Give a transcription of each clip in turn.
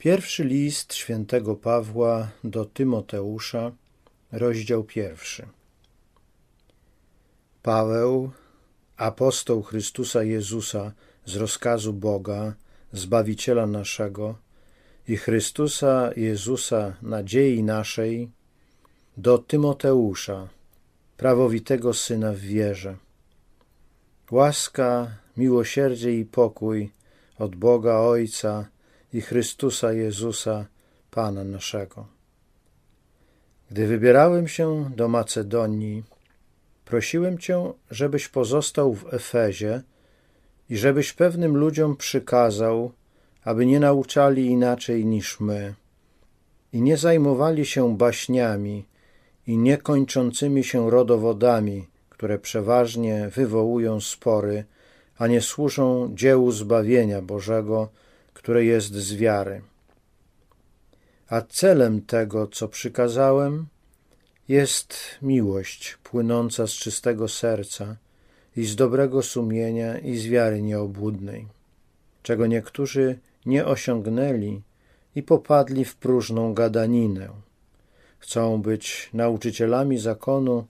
Pierwszy list świętego Pawła do Tymoteusza, rozdział pierwszy. Paweł, apostoł Chrystusa Jezusa z rozkazu Boga, Zbawiciela naszego i Chrystusa Jezusa, nadziei naszej, do Tymoteusza, prawowitego syna w wierze. Łaska, miłosierdzie i pokój od Boga Ojca i Chrystusa Jezusa, Pana naszego. Gdy wybierałem się do Macedonii, prosiłem Cię, żebyś pozostał w Efezie i żebyś pewnym ludziom przykazał, aby nie nauczali inaczej niż my i nie zajmowali się baśniami i niekończącymi się rodowodami, które przeważnie wywołują spory, a nie służą dziełu zbawienia Bożego, które jest z wiary. A celem tego, co przykazałem, jest miłość płynąca z czystego serca i z dobrego sumienia i z wiary nieobłudnej, czego niektórzy nie osiągnęli i popadli w próżną gadaninę. Chcą być nauczycielami zakonu,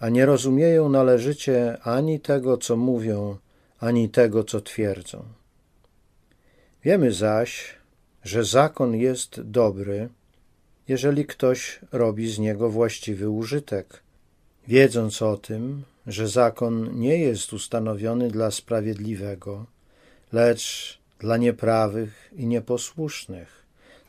a nie rozumieją należycie ani tego, co mówią, ani tego, co twierdzą. Wiemy zaś, że zakon jest dobry, jeżeli ktoś robi z niego właściwy użytek, wiedząc o tym, że zakon nie jest ustanowiony dla sprawiedliwego, lecz dla nieprawych i nieposłusznych,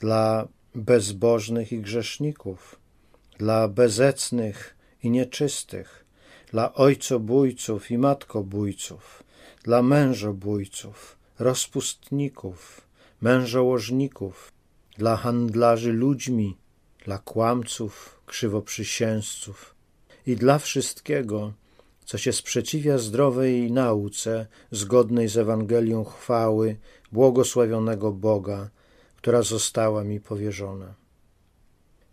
dla bezbożnych i grzeszników, dla bezecnych i nieczystych, dla ojcobójców i matkobójców, dla mężobójców, rozpustników, mężołożników, dla handlarzy ludźmi, dla kłamców, krzywoprzysięzców i dla wszystkiego, co się sprzeciwia zdrowej nauce zgodnej z Ewangelią chwały błogosławionego Boga, która została mi powierzona.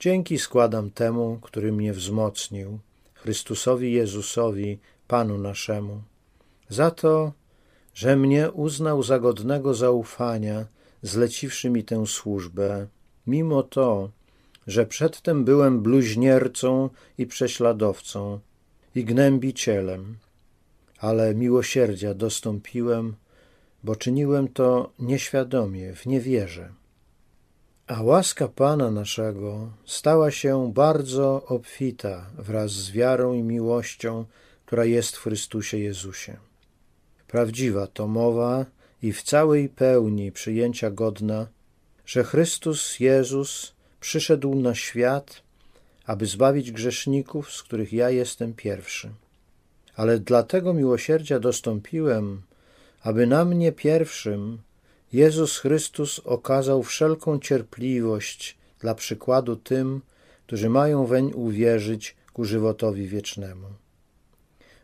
Dzięki składam temu, który mnie wzmocnił, Chrystusowi Jezusowi, Panu naszemu, za to, że mnie uznał za godnego zaufania, zleciwszy mi tę służbę, mimo to, że przedtem byłem bluźniercą i prześladowcą i gnębicielem, ale miłosierdzia dostąpiłem, bo czyniłem to nieświadomie, w niewierze. A łaska Pana naszego stała się bardzo obfita wraz z wiarą i miłością, która jest w Chrystusie Jezusie. Prawdziwa to mowa i w całej pełni przyjęcia godna, że Chrystus Jezus przyszedł na świat, aby zbawić grzeszników, z których ja jestem pierwszy. Ale dlatego miłosierdzia dostąpiłem, aby na mnie pierwszym Jezus Chrystus okazał wszelką cierpliwość dla przykładu tym, którzy mają weń uwierzyć ku żywotowi wiecznemu.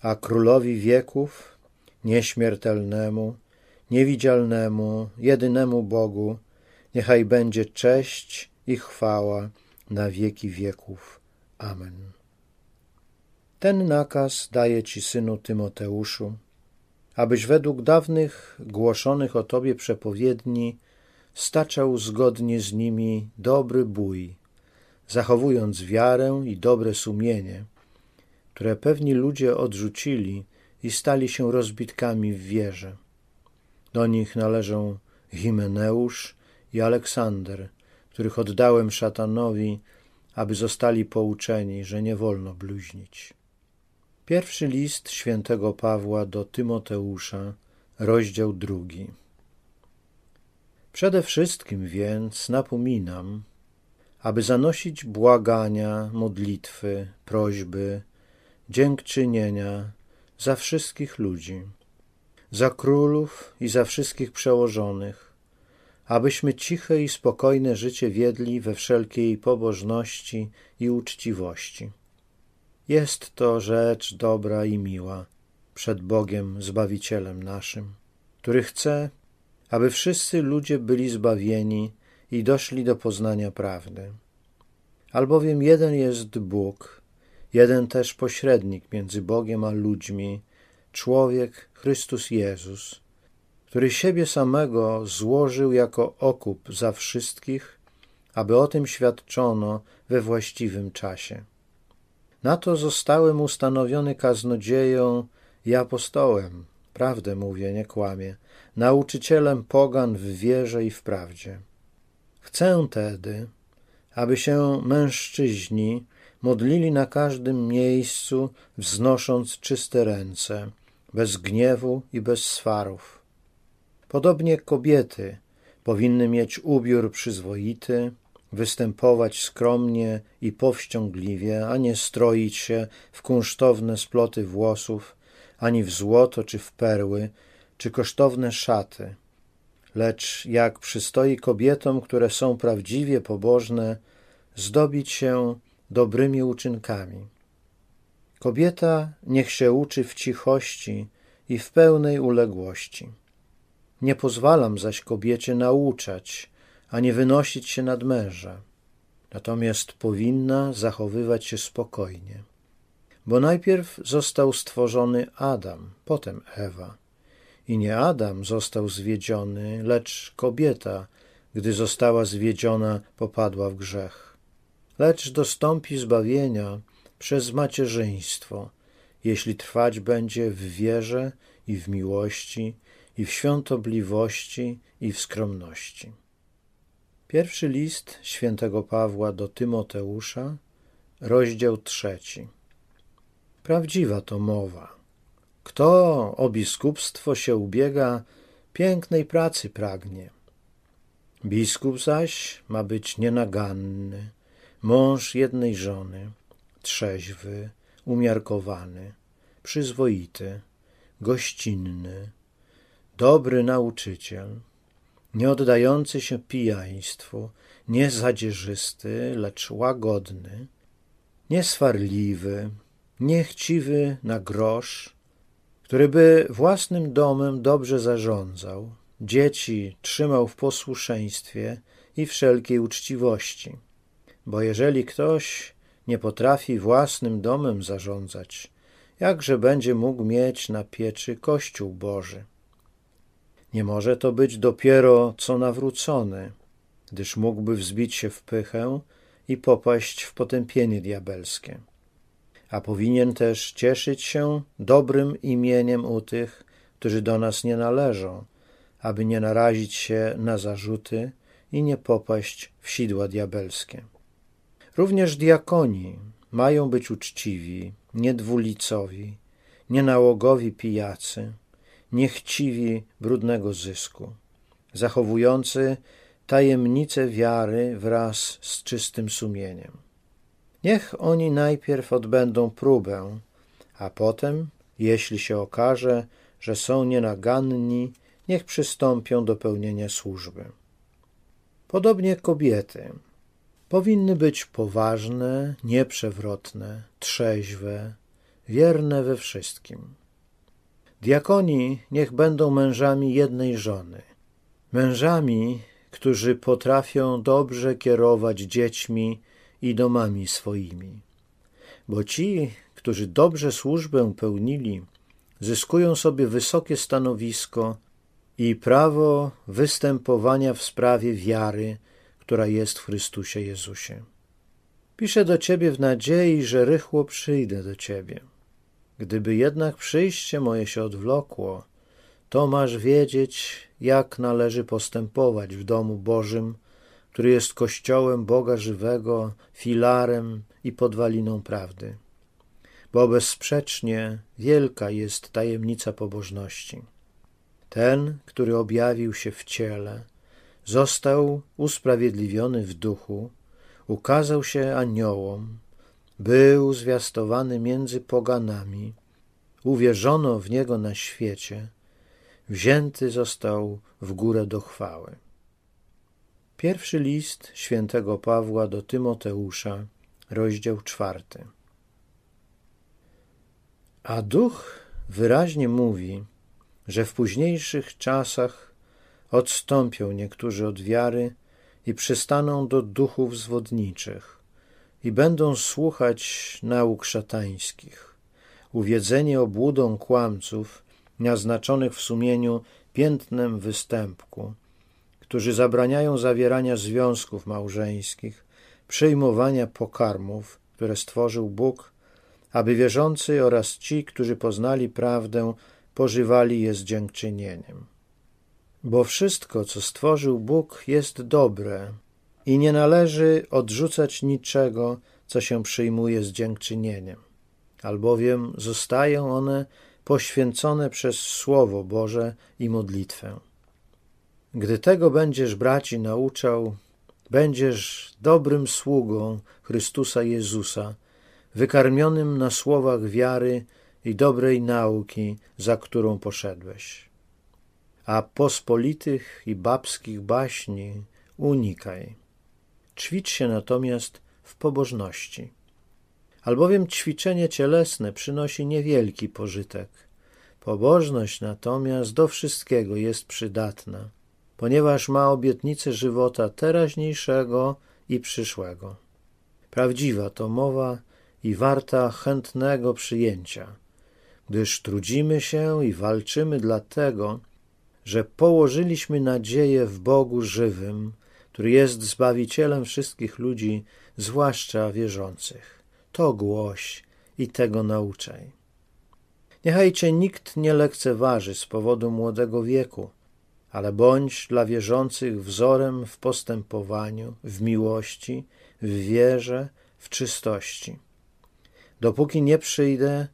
A królowi wieków, nieśmiertelnemu, niewidzialnemu, jedynemu Bogu, niechaj będzie cześć i chwała na wieki wieków. Amen. Ten nakaz daje Ci, synu Tymoteuszu, abyś według dawnych głoszonych o Tobie przepowiedni staczał zgodnie z nimi dobry bój, zachowując wiarę i dobre sumienie, które pewni ludzie odrzucili i stali się rozbitkami w wierze. Do nich należą Himeneusz i Aleksander, których oddałem szatanowi, aby zostali pouczeni, że nie wolno bluźnić. Pierwszy list świętego Pawła do Tymoteusza, rozdział drugi. Przede wszystkim więc napominam, aby zanosić błagania, modlitwy, prośby, dziękczynienia za wszystkich ludzi, za królów i za wszystkich przełożonych, abyśmy ciche i spokojne życie wiedli we wszelkiej pobożności i uczciwości jest to rzecz dobra i miła przed Bogiem Zbawicielem naszym, który chce, aby wszyscy ludzie byli zbawieni i doszli do poznania prawdy. Albowiem jeden jest Bóg, jeden też pośrednik między Bogiem a ludźmi, człowiek Chrystus Jezus, który siebie samego złożył jako okup za wszystkich, aby o tym świadczono we właściwym czasie. Na to zostałem ustanowiony kaznodzieją i apostołem, prawdę mówię, nie kłamię, nauczycielem pogan w wierze i w prawdzie. Chcę tedy, aby się mężczyźni modlili na każdym miejscu, wznosząc czyste ręce, bez gniewu i bez swarów. Podobnie kobiety powinny mieć ubiór przyzwoity, występować skromnie i powściągliwie, a nie stroić się w kunsztowne sploty włosów, ani w złoto czy w perły, czy kosztowne szaty. Lecz jak przystoi kobietom, które są prawdziwie pobożne, zdobić się dobrymi uczynkami. Kobieta niech się uczy w cichości i w pełnej uległości. Nie pozwalam zaś kobiecie nauczać, ani wynosić się nad męża. Natomiast powinna zachowywać się spokojnie. Bo najpierw został stworzony Adam, potem Ewa. I nie Adam został zwiedziony, lecz kobieta, gdy została zwiedziona, popadła w grzech. Lecz dostąpi zbawienia przez macierzyństwo, jeśli trwać będzie w wierze i w miłości, i w świątobliwości, i w skromności. Pierwszy list świętego Pawła do Tymoteusza, rozdział trzeci. Prawdziwa to mowa. Kto o biskupstwo się ubiega, pięknej pracy pragnie. Biskup zaś ma być nienaganny, mąż jednej żony, trzeźwy, umiarkowany, przyzwoity, gościnny, dobry nauczyciel, nie oddający się pijaństwu, nie zadzierzysty, lecz łagodny, nieswarliwy, niechciwy na grosz, który by własnym domem dobrze zarządzał, dzieci trzymał w posłuszeństwie i wszelkiej uczciwości. Bo jeżeli ktoś nie potrafi własnym domem zarządzać, jakże będzie mógł mieć na pieczy Kościół Boży? Nie może to być dopiero co nawrócony, gdyż mógłby wzbić się w pychę i popaść w potępienie diabelskie. A powinien też cieszyć się dobrym imieniem u tych, którzy do nas nie należą, aby nie narazić się na zarzuty i nie popaść w sidła diabelskie. Również diakoni mają być uczciwi, niedwulicowi, nienałogowi pijacy, niechciwi brudnego zysku, zachowujący tajemnicę wiary wraz z czystym sumieniem. Niech oni najpierw odbędą próbę, a potem, jeśli się okaże, że są nienaganni, niech przystąpią do pełnienia służby. Podobnie kobiety powinny być poważne, nieprzewrotne, trzeźwe, wierne we wszystkim. Diakoni niech będą mężami jednej żony, mężami, którzy potrafią dobrze kierować dziećmi i domami swoimi. Bo ci, którzy dobrze służbę pełnili, zyskują sobie wysokie stanowisko i prawo występowania w sprawie wiary, która jest w Chrystusie Jezusie. Piszę do Ciebie w nadziei, że rychło przyjdę do Ciebie. Gdyby jednak przyjście moje się odwlokło, to masz wiedzieć, jak należy postępować w domu Bożym, który jest kościołem Boga żywego, filarem i podwaliną prawdy. Bo bezsprzecznie wielka jest tajemnica pobożności. Ten, który objawił się w ciele, został usprawiedliwiony w duchu, ukazał się aniołom, był zwiastowany między poganami, uwierzono w niego na świecie, wzięty został w górę do chwały. Pierwszy list świętego Pawła do Tymoteusza, rozdział czwarty. A duch wyraźnie mówi, że w późniejszych czasach odstąpią niektórzy od wiary i przystaną do duchów zwodniczych i będą słuchać nauk szatańskich, uwiedzeni obłudą kłamców, naznaczonych w sumieniu piętnem występku, którzy zabraniają zawierania związków małżeńskich, przyjmowania pokarmów, które stworzył Bóg, aby wierzący oraz ci, którzy poznali prawdę, pożywali je z dziękczynieniem. Bo wszystko, co stworzył Bóg, jest dobre i nie należy odrzucać niczego, co się przyjmuje z dziękczynieniem, albowiem zostają one poświęcone przez Słowo Boże i modlitwę. Gdy tego będziesz braci nauczał, będziesz dobrym sługą Chrystusa Jezusa, wykarmionym na słowach wiary i dobrej nauki, za którą poszedłeś. A pospolitych i babskich baśni unikaj. Ćwicz się natomiast w pobożności. Albowiem ćwiczenie cielesne przynosi niewielki pożytek. Pobożność natomiast do wszystkiego jest przydatna, ponieważ ma obietnicę żywota teraźniejszego i przyszłego. Prawdziwa to mowa i warta chętnego przyjęcia, gdyż trudzimy się i walczymy dlatego, że położyliśmy nadzieję w Bogu żywym, który jest Zbawicielem wszystkich ludzi, zwłaszcza wierzących. To głoś i tego nauczaj. Niechaj cię nikt nie lekceważy z powodu młodego wieku, ale bądź dla wierzących wzorem w postępowaniu, w miłości, w wierze, w czystości. Dopóki nie przyjdę,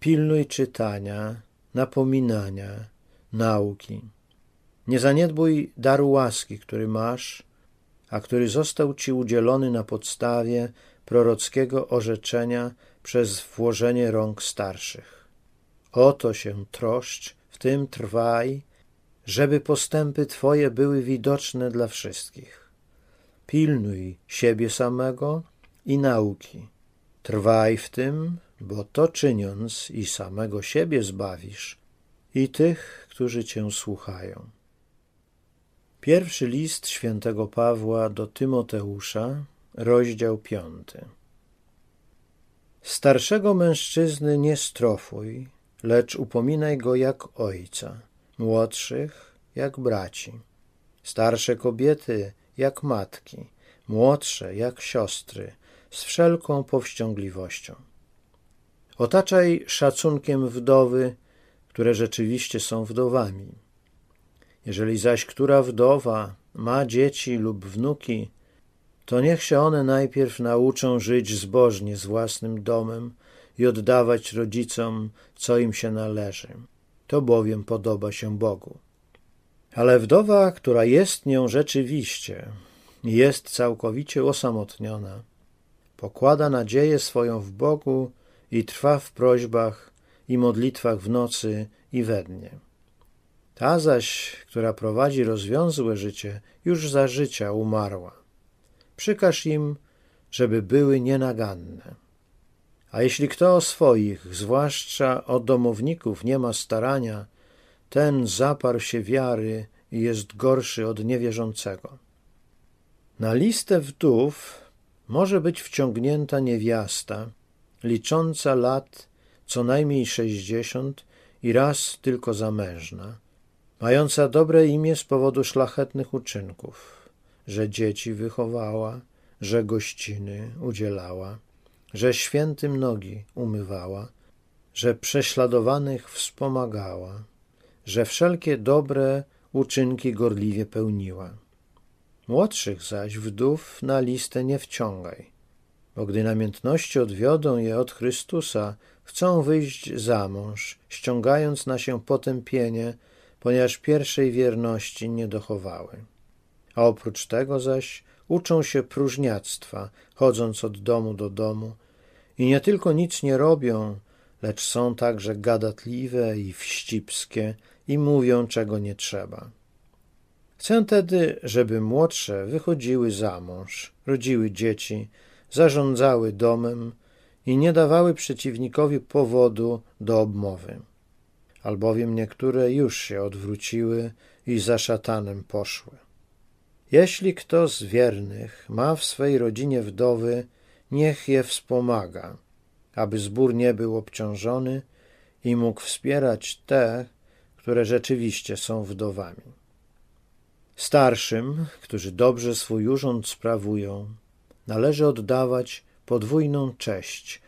pilnuj czytania, napominania, nauki. Nie zaniedbuj daru łaski, który masz, a który został ci udzielony na podstawie prorockiego orzeczenia przez włożenie rąk starszych. Oto się troszcz, w tym trwaj, żeby postępy Twoje były widoczne dla wszystkich. Pilnuj siebie samego i nauki. Trwaj w tym, bo to czyniąc i samego siebie zbawisz, i tych, którzy Cię słuchają. Pierwszy list świętego Pawła do Tymoteusza, rozdział piąty. Starszego mężczyzny nie strofuj, lecz upominaj go jak ojca, młodszych jak braci, starsze kobiety jak matki, młodsze jak siostry, z wszelką powściągliwością. Otaczaj szacunkiem wdowy, które rzeczywiście są wdowami. Jeżeli zaś która wdowa ma dzieci lub wnuki, to niech się one najpierw nauczą żyć zbożnie z własnym domem i oddawać rodzicom, co im się należy. To bowiem podoba się Bogu. Ale wdowa, która jest nią rzeczywiście, jest całkowicie osamotniona, pokłada nadzieję swoją w Bogu i trwa w prośbach i modlitwach w nocy i we dnie. Ta zaś, która prowadzi rozwiązłe życie, już za życia umarła. Przykaż im, żeby były nienaganne. A jeśli kto o swoich, zwłaszcza o domowników, nie ma starania, ten zaparł się wiary i jest gorszy od niewierzącego. Na listę wdów może być wciągnięta niewiasta, licząca lat co najmniej sześćdziesiąt i raz tylko zamężna, mająca dobre imię z powodu szlachetnych uczynków, że dzieci wychowała, że gościny udzielała, że świętym nogi umywała, że prześladowanych wspomagała, że wszelkie dobre uczynki gorliwie pełniła. Młodszych zaś wdów na listę nie wciągaj, bo gdy namiętności odwiodą je od Chrystusa, chcą wyjść za mąż, ściągając na się potępienie, ponieważ pierwszej wierności nie dochowały. A oprócz tego zaś uczą się próżniactwa, chodząc od domu do domu i nie tylko nic nie robią, lecz są także gadatliwe i wścibskie i mówią, czego nie trzeba. Chcę tedy, żeby młodsze wychodziły za mąż, rodziły dzieci, zarządzały domem i nie dawały przeciwnikowi powodu do obmowy. Albowiem niektóre już się odwróciły i za szatanem poszły. Jeśli kto z wiernych ma w swej rodzinie wdowy, niech je wspomaga, aby zbór nie był obciążony i mógł wspierać te, które rzeczywiście są wdowami. Starszym, którzy dobrze swój urząd sprawują, należy oddawać podwójną cześć,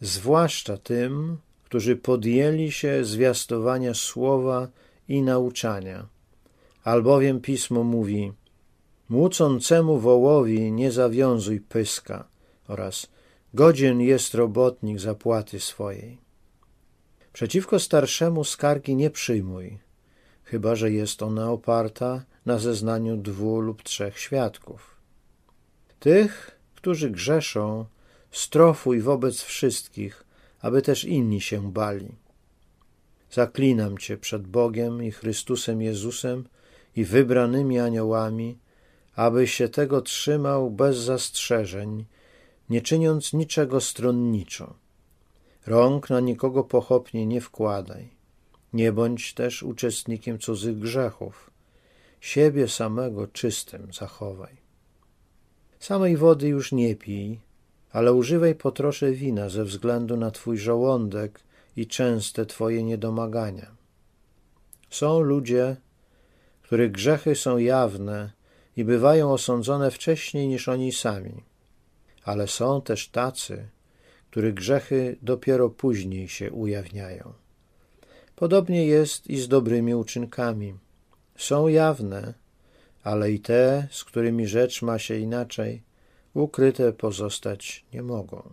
zwłaszcza tym, którzy podjęli się zwiastowania słowa i nauczania. Albowiem pismo mówi: Młócącemu wołowi nie zawiązuj pyska oraz godzien jest robotnik zapłaty swojej. Przeciwko starszemu skargi nie przyjmuj, chyba że jest ona oparta na zeznaniu dwóch lub trzech świadków. Tych, którzy grzeszą, strofuj wobec wszystkich, aby też inni się bali. Zaklinam Cię przed Bogiem i Chrystusem Jezusem i wybranymi aniołami, abyś się tego trzymał bez zastrzeżeń, nie czyniąc niczego stronniczo. Rąk na nikogo pochopnie nie wkładaj. Nie bądź też uczestnikiem cudzych grzechów. Siebie samego czystym zachowaj. Samej wody już nie pij, ale używaj po trosze wina ze względu na twój żołądek i częste twoje niedomagania. Są ludzie, których grzechy są jawne i bywają osądzone wcześniej niż oni sami, ale są też tacy, których grzechy dopiero później się ujawniają. Podobnie jest i z dobrymi uczynkami. Są jawne, ale i te, z którymi rzecz ma się inaczej, ukryte pozostać nie mogą.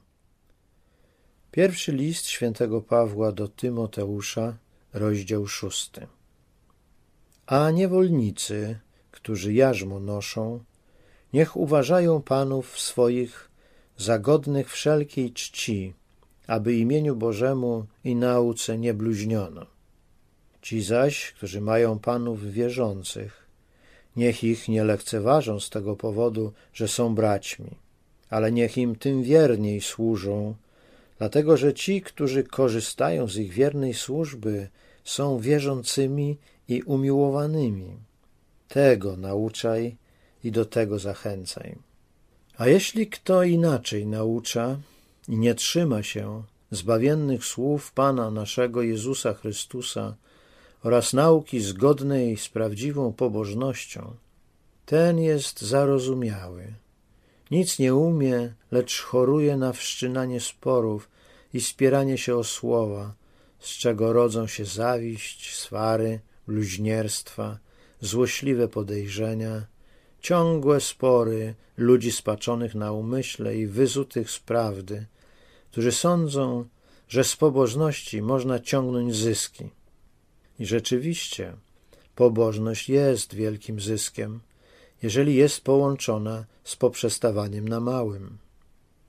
Pierwszy list świętego Pawła do Tymoteusza, rozdział szósty. A niewolnicy, którzy jarzmo noszą, niech uważają panów swoich za godnych wszelkiej czci, aby imieniu Bożemu i nauce nie bluźniono. Ci zaś, którzy mają panów wierzących, niech ich nie lekceważą z tego powodu, że są braćmi, ale niech im tym wierniej służą, dlatego że ci, którzy korzystają z ich wiernej służby, są wierzącymi i umiłowanymi. Tego nauczaj i do tego zachęcaj. A jeśli kto inaczej naucza i nie trzyma się zbawiennych słów Pana naszego Jezusa Chrystusa oraz nauki zgodnej z prawdziwą pobożnością, ten jest zarozumiały. Nic nie umie, lecz choruje na wszczynanie sporów i spieranie się o słowa, z czego rodzą się zawiść, swary, bluźnierstwa, złośliwe podejrzenia, ciągłe spory ludzi spaczonych na umyśle i wyzutych z prawdy, którzy sądzą, że z pobożności można ciągnąć zyski. I rzeczywiście, pobożność jest wielkim zyskiem, jeżeli jest połączona z poprzestawaniem na małym.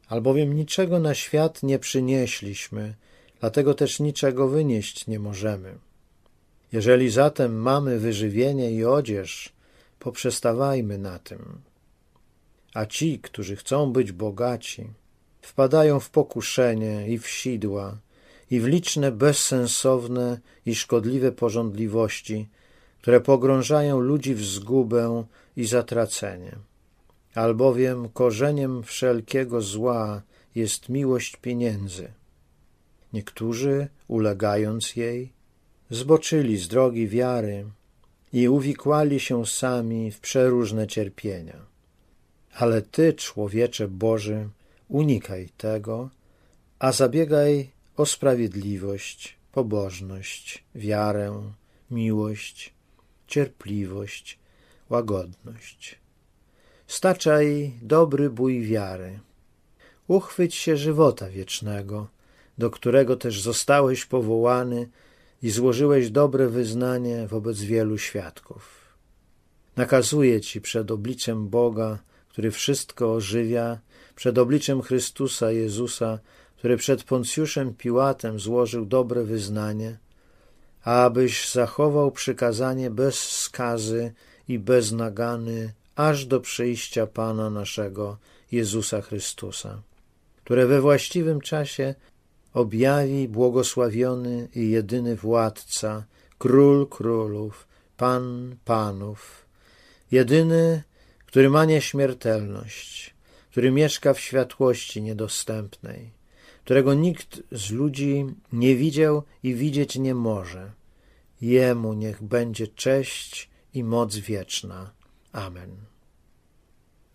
Albowiem niczego na świat nie przynieśliśmy, dlatego też niczego wynieść nie możemy. Jeżeli zatem mamy wyżywienie i odzież, poprzestawajmy na tym. A ci, którzy chcą być bogaci, wpadają w pokuszenie i w sidła, i w liczne bezsensowne i szkodliwe porządliwości, które pogrążają ludzi w zgubę i zatracenie. Albowiem korzeniem wszelkiego zła jest miłość pieniędzy. Niektórzy, ulegając jej, zboczyli z drogi wiary i uwikłali się sami w przeróżne cierpienia. Ale Ty, człowiecze Boży, unikaj tego, a zabiegaj o sprawiedliwość, pobożność, wiarę, miłość, cierpliwość, łagodność. Staczaj dobry bój wiary. Uchwyć się żywota wiecznego, do którego też zostałeś powołany i złożyłeś dobre wyznanie wobec wielu świadków. Nakazuję Ci przed obliczem Boga, który wszystko ożywia, przed obliczem Chrystusa Jezusa, który przed Poncjuszem Piłatem złożył dobre wyznanie, abyś zachował przykazanie bez skazy i bez nagany, aż do przyjścia Pana naszego Jezusa Chrystusa, które we właściwym czasie objawi błogosławiony i jedyny władca, król królów, pan panów, jedyny, który ma nieśmiertelność, który mieszka w światłości niedostępnej, którego nikt z ludzi nie widział i widzieć nie może, Jemu niech będzie cześć i moc wieczna. Amen.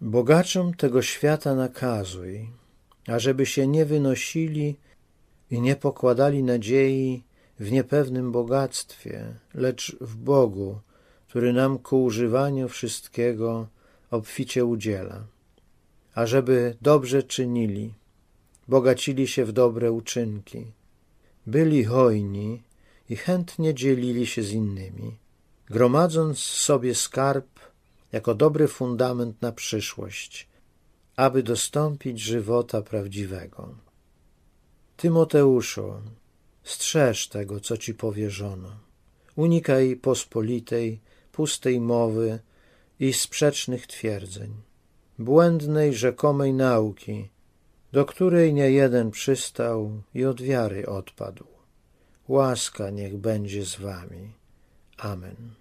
Bogaczom tego świata nakazuj, ażeby się nie wynosili i nie pokładali nadziei w niepewnym bogactwie, lecz w Bogu, który nam ku używaniu wszystkiego obficie udziela, ażeby dobrze czynili, bogacili się w dobre uczynki, byli hojni i chętnie dzielili się z innymi, gromadząc sobie skarb jako dobry fundament na przyszłość, aby dostąpić żywota prawdziwego. Tymoteuszu, strzeż tego, co ci powierzono. Unikaj pospolitej, pustej mowy i sprzecznych twierdzeń, błędnej, rzekomej nauki, do której nie jeden przystał i od wiary odpadł. Łaska niech będzie z wami. Amen.